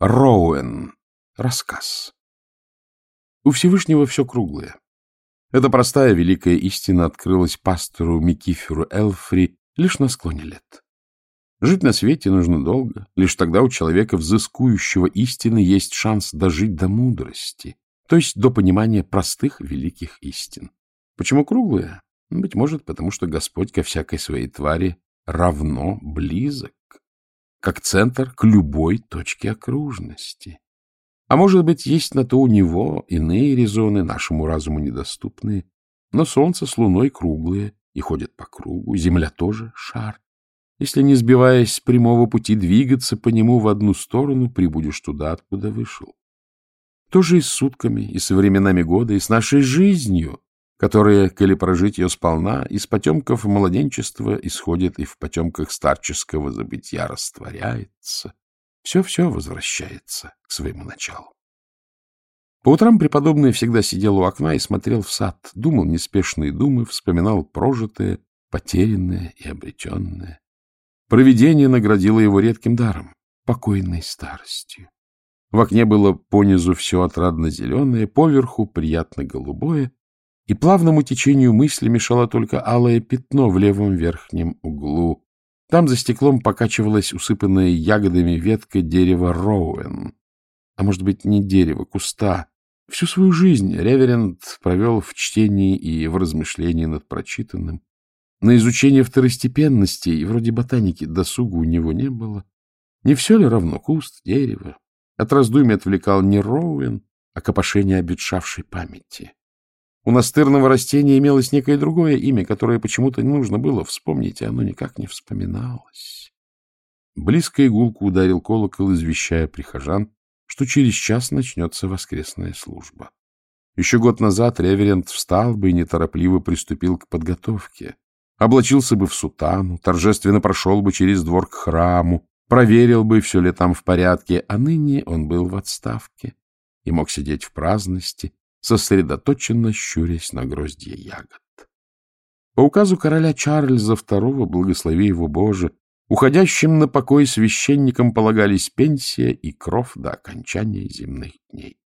Роуэн. Рассказ. У Всевышнего все круглое. Эта простая великая истина открылась пастору Микиферу Элфри лишь на склоне лет. Жить на свете нужно долго. Лишь тогда у человека, взыскующего истины, есть шанс дожить до мудрости, то есть до понимания простых великих истин. Почему круглая? Быть может, потому что Господь ко всякой своей твари равно близок, как центр к любой точке окружности. А может быть, есть на то у него иные резоны, нашему разуму недоступные, но Солнце с Луной круглые и ходят по кругу, Земля тоже шар. Если, не сбиваясь с прямого пути, двигаться по нему в одну сторону, прибудешь туда, откуда вышел. То же и с сутками, и со временами года, и с нашей жизнью, которая, коли прожить ее сполна, из потемков младенчества исходит и в потемках старческого забытия растворяется. Все-все возвращается к своему началу. По утрам преподобный всегда сидел у окна и смотрел в сад, думал неспешные думы, вспоминал прожитое, потерянное и обретенное. Провидение наградило его редким даром — покойной старостью. В окне было понизу все отрадно-зеленое, поверху приятно-голубое, и плавному течению мысли мешало только алое пятно в левом верхнем углу. Там за стеклом покачивалась усыпанная ягодами ветка дерева Роуэн. А может быть, не дерево, куста. Всю свою жизнь реверент провел в чтении и в размышлении над прочитанным. На изучение второстепенностей, вроде ботаники, досуга у него не было. Не все ли равно куст, дерево? От раздумий отвлекал не Роуэн, а копошение обетшавшей памяти. У настырного растения имелось некое другое имя, которое почему-то не нужно было вспомнить, и оно никак не вспоминалось. Близко игулку ударил колокол, извещая прихожан, что через час начнется воскресная служба. Еще год назад реверент встал бы и неторопливо приступил к подготовке облачился бы в сутану, торжественно прошел бы через двор к храму, проверил бы, все ли там в порядке, а ныне он был в отставке и мог сидеть в праздности, сосредоточенно щурясь на гроздья ягод. По указу короля Чарльза II, благослови его Боже, уходящим на покой священникам полагались пенсия и кров до окончания земных дней.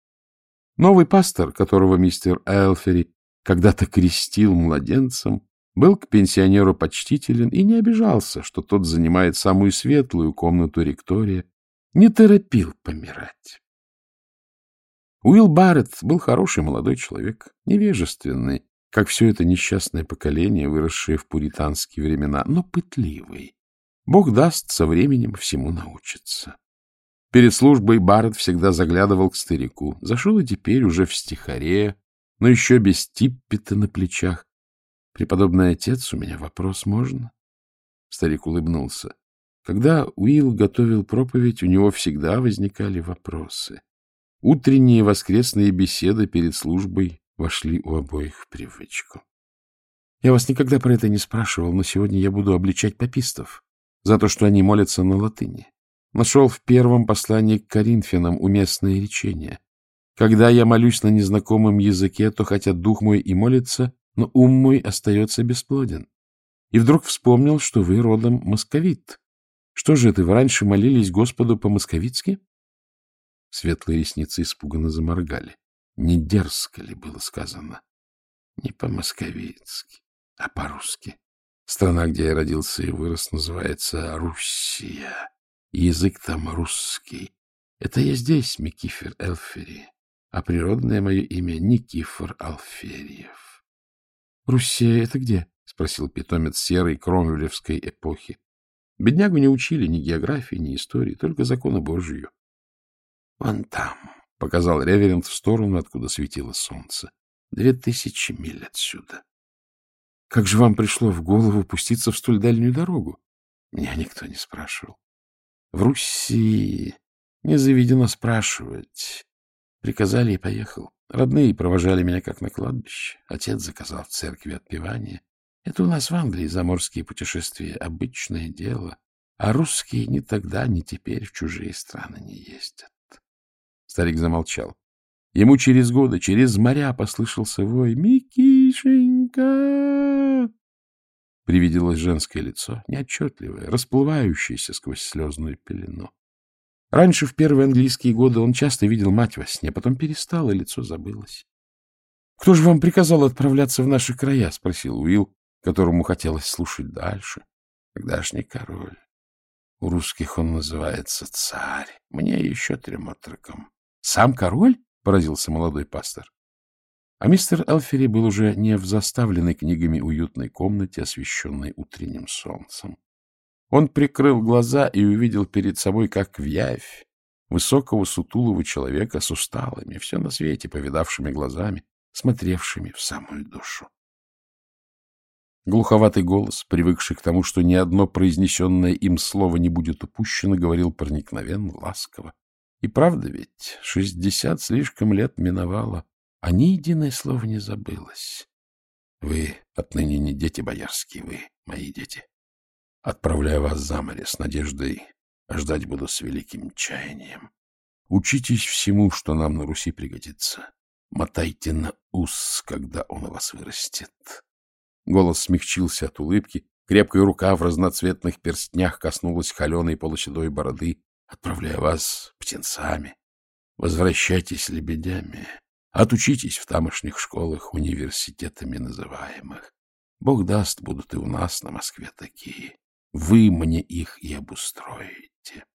Новый пастор, которого мистер Элфери когда-то крестил младенцем, был к пенсионеру почтителен и не обижался, что тот занимает самую светлую комнату ректория, не торопил помирать. Уилл Барретт был хороший молодой человек, невежественный, как все это несчастное поколение, выросшее в пуританские времена, но пытливый. Бог даст, со временем всему научиться. Перед службой Барретт всегда заглядывал к старику. Зашел и теперь уже в стихаре, но еще без типпета на плечах. Преподобный отец, у меня вопрос можно? Старик улыбнулся. Когда Уилл готовил проповедь, у него всегда возникали вопросы. Утренние воскресные беседы перед службой вошли у обоих в привычку. Я вас никогда про это не спрашивал, но сегодня я буду обличать папистов за то, что они молятся на латыни. Нашел в первом послании к Коринфянам уместное речение. Когда я молюсь на незнакомом языке, то хотя дух мой и молится, но ум мой остается бесплоден. И вдруг вспомнил, что вы родом московит. Что же это, вы раньше молились Господу по-московицки? Светлые ресницы испуганно заморгали. Не дерзко ли было сказано? Не по-московицки, а по-русски. Страна, где я родился и вырос, называется Руссия. Язык там русский. Это я здесь, Микифер Элфери, а природное мое имя Никифор Алферьев. — Руссия это где? — спросил питомец серой кромвелевской эпохи. Беднягу не учили ни географии, ни истории, только законы Божию. — Вон там, — показал реверент в сторону, откуда светило солнце. — Две тысячи миль отсюда. — Как же вам пришло в голову пуститься в столь дальнюю дорогу? Меня никто не спрашивал. В Руси не заведено спрашивать. Приказали и поехал. Родные провожали меня как на кладбище. Отец заказал в церкви отпевание. Это у нас в Англии заморские путешествия — обычное дело. А русские ни тогда, ни теперь в чужие страны не ездят. Старик замолчал. Ему через годы, через моря послышался вой «Микишенька!» Привиделось женское лицо, неотчетливое, расплывающееся сквозь слезную пелену. Раньше, в первые английские годы, он часто видел мать во сне, потом перестал, и лицо забылось. — Кто же вам приказал отправляться в наши края? — спросил Уилл, которому хотелось слушать дальше. — Тогдашний король. У русских он называется царь. Мне еще трем отрокам. — Сам король? — поразился молодой пастор. А мистер Элфери был уже не в заставленной книгами уютной комнате, освещенной утренним солнцем. Он прикрыл глаза и увидел перед собой, как в явь, высокого сутулого человека с усталыми, все на свете повидавшими глазами, смотревшими в самую душу. Глуховатый голос, привыкший к тому, что ни одно произнесенное им слово не будет упущено, говорил проникновенно, ласково. И правда ведь, шестьдесят слишком лет миновало, а ни единое слово не забылось. Вы отныне не дети боярские, вы мои дети. Отправляю вас за море с надеждой, а ждать буду с великим чаянием. Учитесь всему, что нам на Руси пригодится. Мотайте на ус, когда он у вас вырастет. Голос смягчился от улыбки. Крепкая рука в разноцветных перстнях коснулась холеной полуседой бороды. Отправляю вас птенцами. Возвращайтесь лебедями. Отучитесь в тамошних школах, университетами называемых. Бог даст, будут и у нас на Москве такие. Вы мне их и обустроите.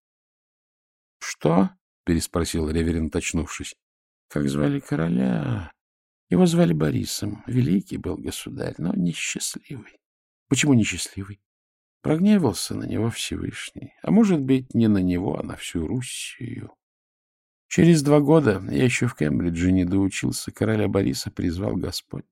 — Что? — переспросил реверент, очнувшись. — Как звали короля? Его звали Борисом. Великий был государь, но несчастливый. Почему несчастливый? Прогневался на него Всевышний. А может быть, не на него, а на всю Руссию. Через два года, я еще в Кембридже не доучился, короля Бориса призвал Господь.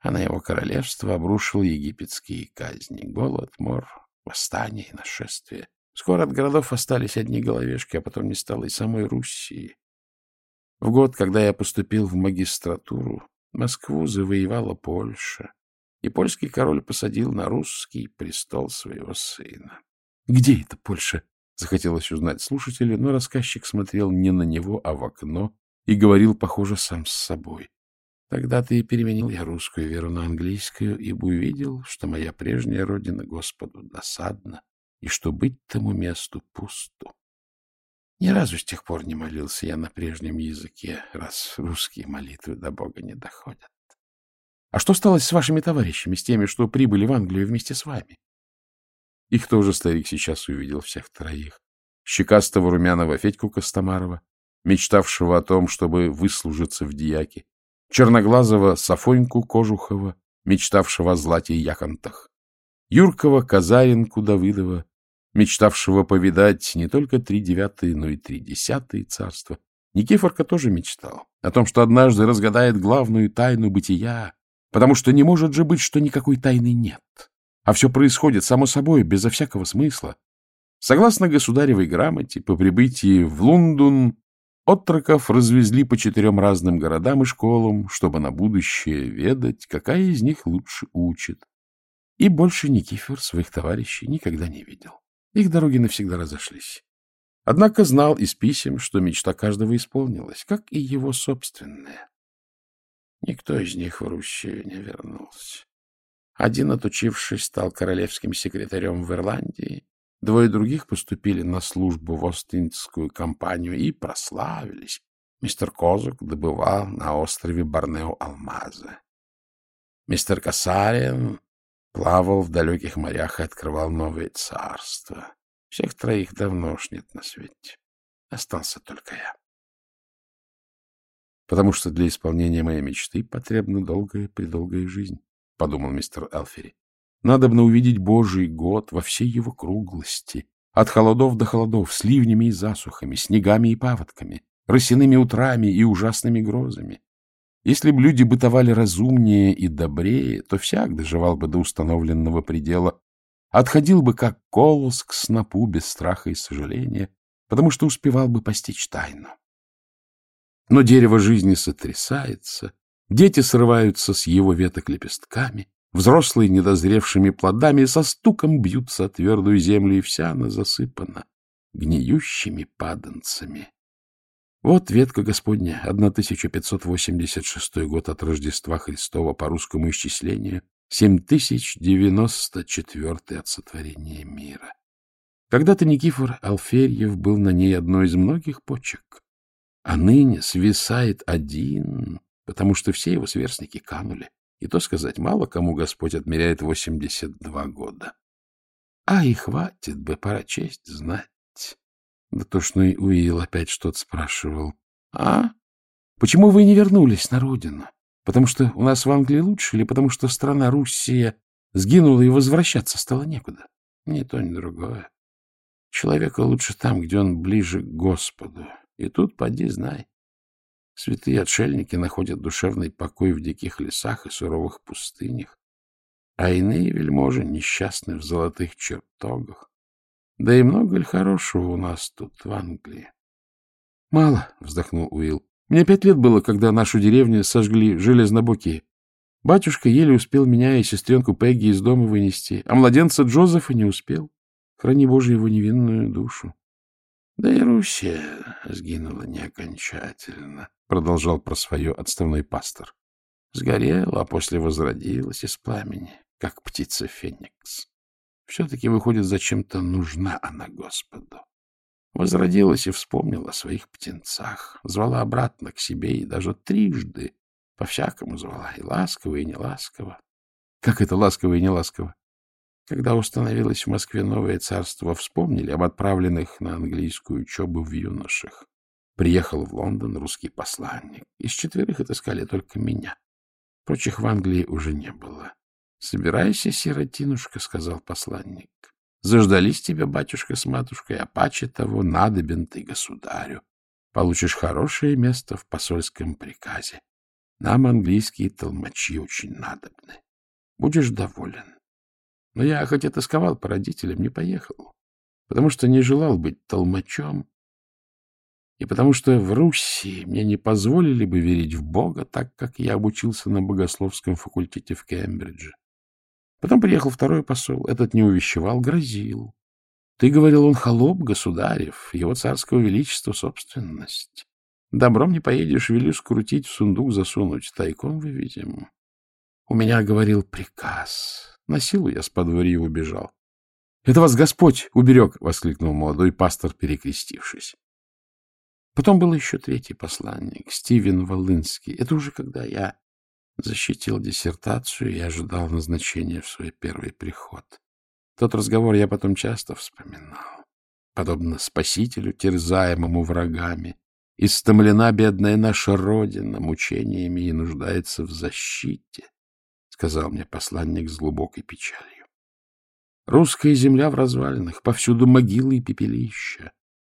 А на его королевство обрушил египетские казни. Голод, мор, восстание и нашествие. Скоро от городов остались одни головешки, а потом не стало и самой Руссии. В год, когда я поступил в магистратуру, Москву завоевала Польша, и польский король посадил на русский престол своего сына. — Где это Польша? — захотелось узнать слушателю, но рассказчик смотрел не на него, а в окно и говорил, похоже, сам с собой. Тогда ты переменил я русскую веру на английскую, ибо увидел, что моя прежняя родина Господу досадна, и что быть тому месту пусту. Ни разу с тех пор не молился я на прежнем языке, раз русские молитвы до Бога не доходят. А что стало с вашими товарищами, с теми, что прибыли в Англию вместе с вами? Их тоже старик сейчас увидел всех троих. Щекастого румяного Федьку Костомарова, мечтавшего о том, чтобы выслужиться в дьяке, черноглазого Сафоньку Кожухова, мечтавшего о злате и яхонтах, Юркова Казаринку Давыдова, мечтавшего повидать не только три девятые, но и три десятые царства. Никифорка тоже мечтал о том, что однажды разгадает главную тайну бытия, потому что не может же быть, что никакой тайны нет, а все происходит само собой, безо всякого смысла. Согласно государевой грамоте, по прибытии в Лондон отроков развезли по четырем разным городам и школам, чтобы на будущее ведать, какая из них лучше учит. И больше Никифор своих товарищей никогда не видел. Их дороги навсегда разошлись. Однако знал из писем, что мечта каждого исполнилась, как и его собственная. Никто из них в Руссию не вернулся. Один, отучившись, стал королевским секретарем в Ирландии, двое других поступили на службу в Остинскую компанию и прославились. Мистер Козук добывал на острове Борнео алмазы. Мистер Касариан плавал в далеких морях и открывал новые царства. Всех троих давно уж нет на свете. Остался только я. Потому что для исполнения моей мечты потребна долгая-предолгая жизнь, — подумал мистер Элфери. Надобно увидеть Божий год во всей его круглости, от холодов до холодов, с ливнями и засухами, снегами и паводками, росяными утрами и ужасными грозами. Если б люди бытовали разумнее и добрее, то всяк доживал бы до установленного предела, отходил бы как колос к снопу без страха и сожаления, потому что успевал бы постичь тайну. Но дерево жизни сотрясается, дети срываются с его веток лепестками, взрослые недозревшими плодами со стуком бьются о твердую землю, и вся она засыпана гниющими паданцами. Вот ветка Господня, 1586 год от Рождества Христова по русскому исчислению, 7094 от сотворения мира. Когда-то Никифор Алферьев был на ней одной из многих почек, а ныне свисает один, потому что все его сверстники канули. И то сказать, мало кому Господь отмеряет 82 года. А и хватит бы, пора честь знать. Да тошный Уилл опять что-то спрашивал. А? Почему вы не вернулись на родину? Потому что у нас в Англии лучше или потому что страна Руссия сгинула и возвращаться стало некуда? Ни то, ни другое. Человеку лучше там, где он ближе к Господу. И тут поди знай. Святые отшельники находят душевный покой в диких лесах и суровых пустынях, а иные вельможи несчастны в золотых чертогах. Да и много ли хорошего у нас тут, в Англии? — Мало, — вздохнул Уилл. — Мне пять лет было, когда нашу деревню сожгли железнобокие. Батюшка еле успел меня и сестренку Пегги из дома вынести, а младенца Джозефа не успел. Храни Боже его невинную душу. — Да и Руссия сгинула не окончательно, — продолжал про свое отставной пастор. Сгорела, а после возродилась из пламени, как птица Феникс. Все-таки, выходит, зачем-то нужна она Господу. Возродилась и вспомнила о своих птенцах, звала обратно к себе и даже трижды по-всякому звала, и ласково, и неласково. Как это ласково и неласково? Когда установилось в Москве новое царство, вспомнили об отправленных на английскую учебу в юношах. Приехал в Лондон русский посланник. Из четверых отыскали только меня. Прочих в Англии уже не было. — Собирайся, сиротинушка, — сказал посланник. — Заждались тебя батюшка с матушкой, а паче того надобен ты государю. Получишь хорошее место в посольском приказе. Нам английские толмачи очень надобны. Будешь доволен. Но я хоть и тосковал по родителям, не поехал, потому что не желал быть толмачом, и потому что в Руси мне не позволили бы верить в Бога, так как я обучился на богословском факультете в Кембридже. Потом приехал второй посол, этот не увещевал, грозил. Ты говорил, он холоп государев, его царского величества собственность. Добром не поедешь, велю скрутить, в сундук засунуть, тайком выведем. У меня говорил приказ. На силу я с подворья убежал. — Это вас Господь уберег! — воскликнул молодой пастор, перекрестившись. Потом был еще третий посланник, Стивен Волынский. Это уже когда я защитил диссертацию и ожидал назначения в свой первый приход. Тот разговор я потом часто вспоминал. Подобно спасителю, терзаемому врагами, истомлена бедная наша Родина мучениями и нуждается в защите сказал мне посланник с глубокой печалью. Русская земля в развалинах, повсюду могилы и пепелища.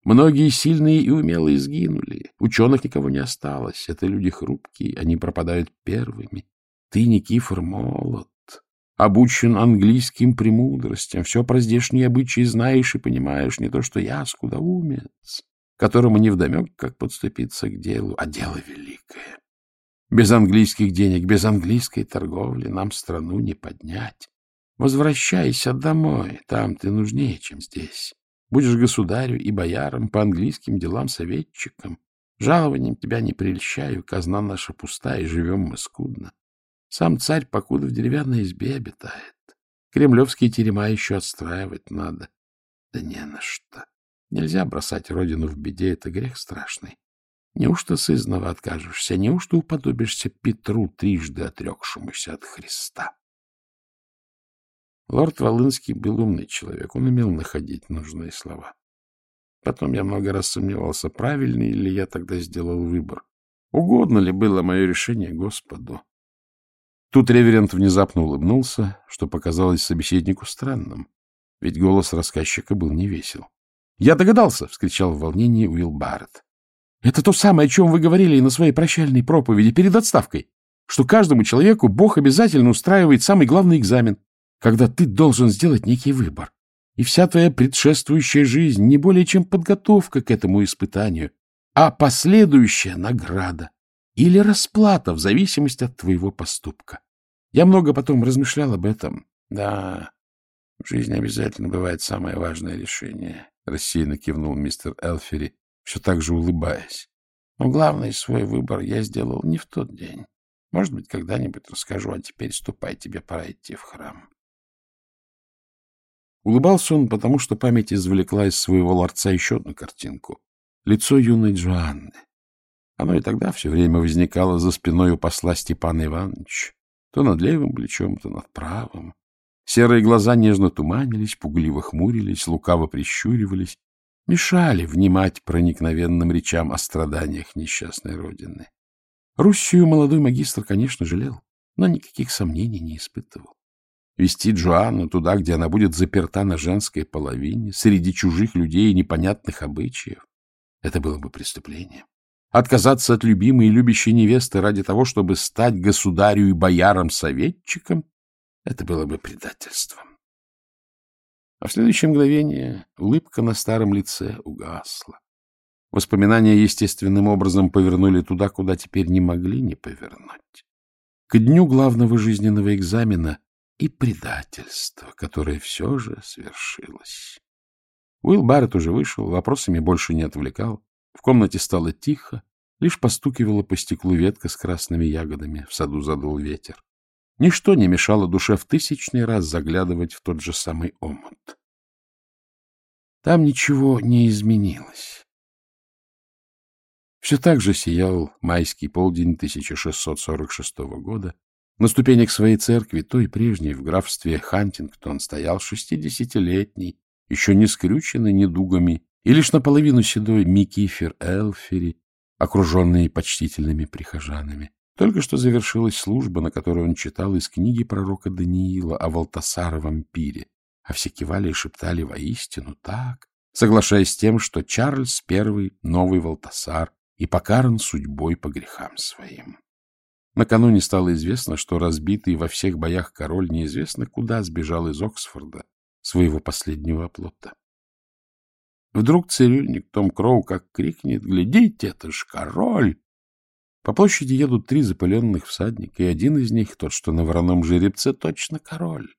Многие сильные и умелые сгинули, ученых никого не осталось, это люди хрупкие, они пропадают первыми. Ты, Никифор, молод, обучен английским премудростям, все про здешние обычаи знаешь и понимаешь, не то что я, скудоумец, которому невдомек, как подступиться к делу, а дело великое. Без английских денег, без английской торговли нам страну не поднять. Возвращайся домой, там ты нужнее, чем здесь. Будешь государю и боярам, по английским делам советчиком. Жалованием тебя не прельщаю, казна наша пустая, и живем мы скудно. Сам царь покуда в деревянной избе обитает. Кремлевские терема еще отстраивать надо. Да не на что. Нельзя бросать родину в беде, это грех страшный. Неужто сызнова откажешься? Неужто уподобишься Петру, трижды отрекшемуся от Христа? Лорд Волынский был умный человек, он умел находить нужные слова. Потом я много раз сомневался, правильный ли я тогда сделал выбор. Угодно ли было мое решение Господу? Тут реверент внезапно улыбнулся, что показалось собеседнику странным, ведь голос рассказчика был невесел. — Я догадался! — вскричал в волнении Уилл Барретт. Это то самое, о чем вы говорили на своей прощальной проповеди перед отставкой, что каждому человеку Бог обязательно устраивает самый главный экзамен, когда ты должен сделать некий выбор. И вся твоя предшествующая жизнь не более чем подготовка к этому испытанию, а последующая награда или расплата в зависимости от твоего поступка. Я много потом размышлял об этом. Да, в жизни обязательно бывает самое важное решение, — рассеянно кивнул мистер Элфери, все так же улыбаясь. Но главный свой выбор я сделал не в тот день. Может быть, когда-нибудь расскажу, а теперь ступай, тебе пора идти в храм. Улыбался он, потому что память извлекла из своего ларца еще одну картинку — лицо юной Джоанны. Оно и тогда все время возникало за спиной у посла Степана Ивановича, то над левым плечом, то над правым. Серые глаза нежно туманились, пугливо хмурились, лукаво прищуривались, мешали внимать проникновенным речам о страданиях несчастной родины. Руссию молодой магистр, конечно, жалел, но никаких сомнений не испытывал. Вести Джоанну туда, где она будет заперта на женской половине, среди чужих людей и непонятных обычаев, это было бы преступлением. Отказаться от любимой и любящей невесты ради того, чтобы стать государю и боярам-советчиком, это было бы предательством. А в следующее мгновение улыбка на старом лице угасла. Воспоминания естественным образом повернули туда, куда теперь не могли не повернуть. К дню главного жизненного экзамена и предательство, которое все же свершилось. Уилл Барретт уже вышел, вопросами больше не отвлекал. В комнате стало тихо, лишь постукивала по стеклу ветка с красными ягодами, в саду задул ветер. Ничто не мешало душе в тысячный раз заглядывать в тот же самый омут. Там ничего не изменилось. Все так же сиял майский полдень 1646 года. На ступенях своей церкви, той прежней в графстве Хантингтон, стоял шестидесятилетний, еще не скрюченный недугами, и лишь наполовину седой Микифер Элфери, окруженный почтительными прихожанами. Только что завершилась служба, на которой он читал из книги пророка Даниила о Валтасаровом пире, а все кивали и шептали воистину так, соглашаясь с тем, что Чарльз I — новый Валтасар и покаран судьбой по грехам своим. Накануне стало известно, что разбитый во всех боях король неизвестно куда сбежал из Оксфорда, своего последнего оплота. Вдруг цирюльник Том Кроу как крикнет «Глядите, это ж король!» По площади едут три запыленных всадника, и один из них, тот, что на вороном жеребце, точно король.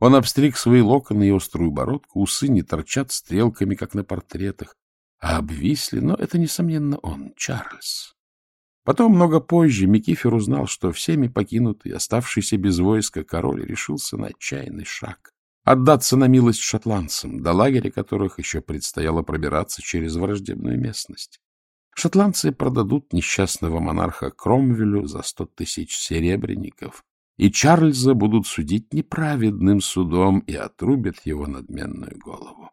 Он обстриг свои локоны и острую бородку, усы не торчат стрелками, как на портретах, а обвисли, но это, несомненно, он, Чарльз. Потом, много позже, Микифер узнал, что всеми покинутый, оставшийся без войска король решился на отчаянный шаг — отдаться на милость шотландцам, до лагеря которых еще предстояло пробираться через враждебную местность. Шотландцы продадут несчастного монарха Кромвелю за сто тысяч серебряников, и Чарльза будут судить неправедным судом и отрубят его надменную голову.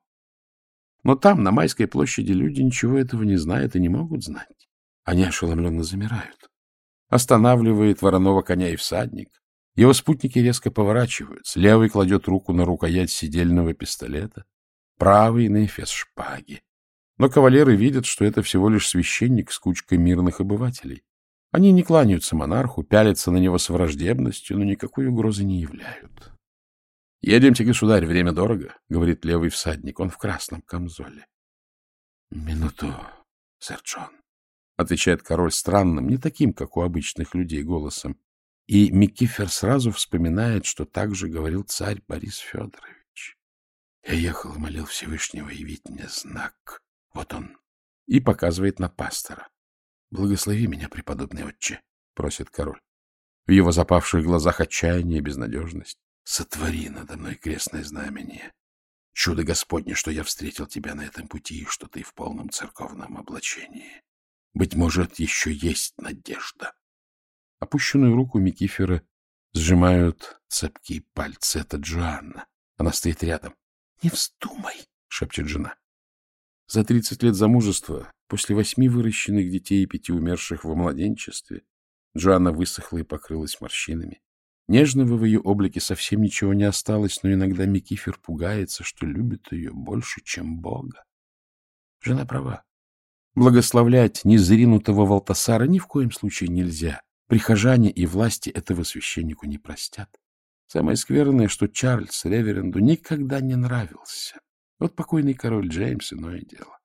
Но там, на Майской площади, люди ничего этого не знают и не могут знать. Они ошеломленно замирают. Останавливает вороного коня и всадник. Его спутники резко поворачиваются. Левый кладет руку на рукоять сидельного пистолета, правый — на эфес шпаги. Но кавалеры видят, что это всего лишь священник с кучкой мирных обывателей. Они не кланяются монарху, пялятся на него с враждебностью, но никакой угрозы не являют. — Едемте, государь, время дорого, — говорит левый всадник, он в красном камзоле. — Минуту, сэр Джон, — отвечает король странным, не таким, как у обычных людей, голосом. И Микифер сразу вспоминает, что так же говорил царь Борис Федорович. Я ехал и молил Всевышнего явить мне знак, вот он. И показывает на пастора. — Благослови меня, преподобный отче, — просит король. В его запавших глазах отчаяние и безнадежность. Сотвори надо мной крестное знамение. Чудо Господне, что я встретил тебя на этом пути, и что ты в полном церковном облачении. Быть может, еще есть надежда. Опущенную руку Микифера сжимают цепкие пальцы. Это Джоанна. Она стоит рядом. — Не вздумай, — шепчет жена. За тридцать лет замужества, после восьми выращенных детей и пяти умерших во младенчестве, Джоанна высохла и покрылась морщинами. Нежного в ее облике совсем ничего не осталось, но иногда Микифер пугается, что любит ее больше, чем Бога. Жена права. Благословлять незринутого Валтасара ни в коем случае нельзя. Прихожане и власти этого священнику не простят. Самое скверное, что Чарльз Реверенду никогда не нравился. Вот покойный король Джеймс — иное дело.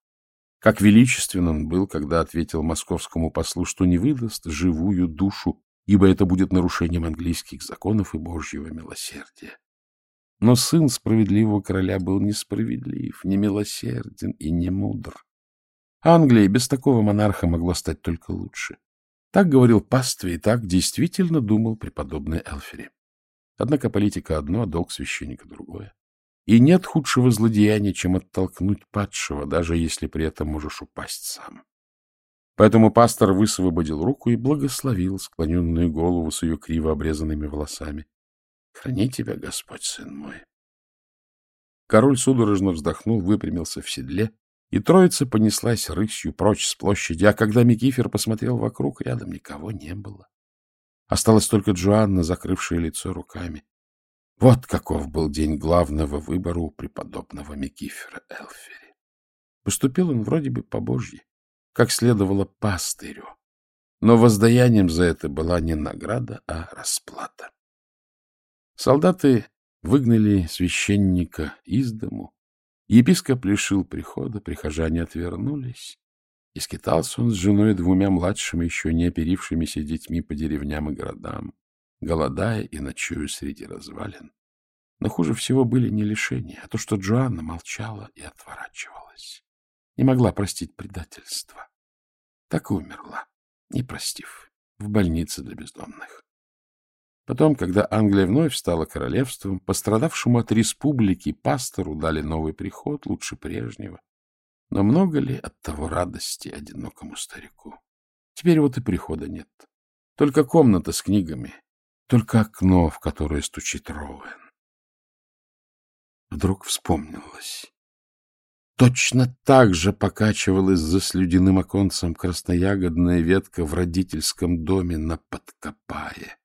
Как величествен он был, когда ответил московскому послу, что не выдаст живую душу, ибо это будет нарушением английских законов и божьего милосердия. Но сын справедливого короля был несправедлив, немилосерден и не мудр. Англия без такого монарха могла стать только лучше. Так говорил пастве, и так действительно думал преподобный Элфери. Однако политика одно, а долг священника другое. И нет худшего злодеяния, чем оттолкнуть падшего, даже если при этом можешь упасть сам. Поэтому пастор высвободил руку и благословил склоненную голову с ее криво обрезанными волосами. — Храни тебя, Господь, сын мой. Король судорожно вздохнул, выпрямился в седле, и троица понеслась рысью прочь с площади, а когда Микифер посмотрел вокруг, рядом никого не было. Осталась только Джоанна, закрывшая лицо руками. Вот каков был день главного выбора у преподобного Микифера Элфери. Поступил он вроде бы по Божьи, как следовало пастырю, но воздаянием за это была не награда, а расплата. Солдаты выгнали священника из дому, епископ лишил прихода, прихожане отвернулись, и скитался он с женой двумя младшими, еще не оперившимися детьми по деревням и городам, голодая и ночуя среди развалин. Но хуже всего были не лишения, а то, что Джоанна молчала и отворачивалась. Не могла простить предательство. Так и умерла, не простив, в больнице для бездомных. Потом, когда Англия вновь стала королевством, пострадавшему от республики пастору дали новый приход, лучше прежнего, но много ли от того радости одинокому старику? Теперь вот и прихода нет. Только комната с книгами, только окно, в которое стучит Роуэн. Вдруг вспомнилось. Точно так же покачивалась за слюдяным оконцем красноягодная ветка в родительском доме на Подкопае.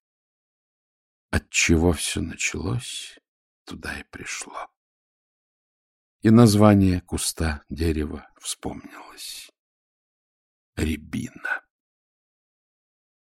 Отчего все началось, туда и пришло и название куста дерева вспомнилось. Рябина.